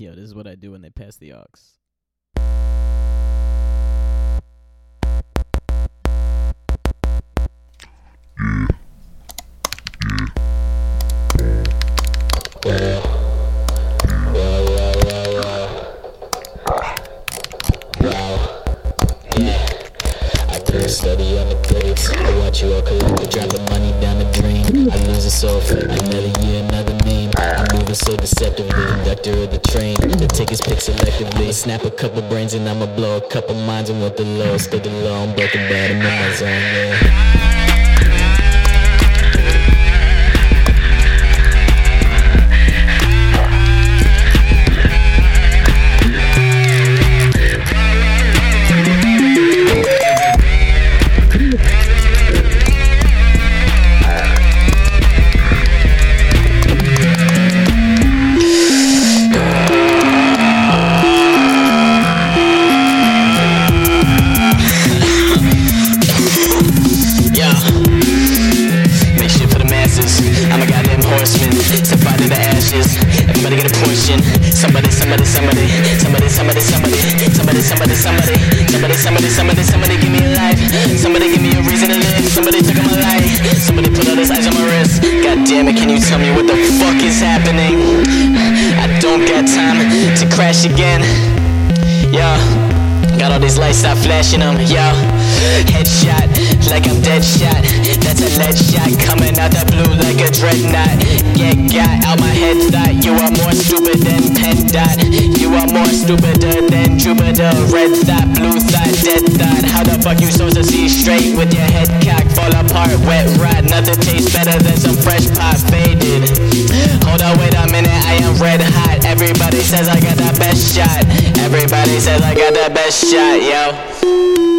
Yo, this is what I do when they pass the aux. Steady on the grapes. I watch you all collect drop the money down the drain. I lose a soul another year, another so deceptively, conductor of the train. The tickets pick selectively. Snap a couple brains and I'ma blow a couple minds and want the low. Stay the low, I'm broken bad, I'm in my zone. Yeah. Somebody, somebody, somebody. Somebody, somebody, somebody. Somebody, somebody, somebody. Somebody, somebody, somebody. Give me life. Somebody give me a reason to live. Somebody took my life. Somebody put all this ice on my wrist. God damn it, can you tell me what the fuck is happening? I don't got time to crash again. Yeah. Got all these lights, stop flashing them, yo. Headshot, like I'm dead shot. That's a lead shot coming out the blue like a dreadnought. Get got out my head thought you are dot. You are more stupider than Jupiter. Red thought, blue thought, dead thought. How the fuck you supposed to see straight with your head cocked? Fall apart, wet rot. Nothing tastes better than some fresh pot faded. Hold on, wait a minute, I am red hot. Everybody says I got the best shot. Everybody says I got the best shot, yo.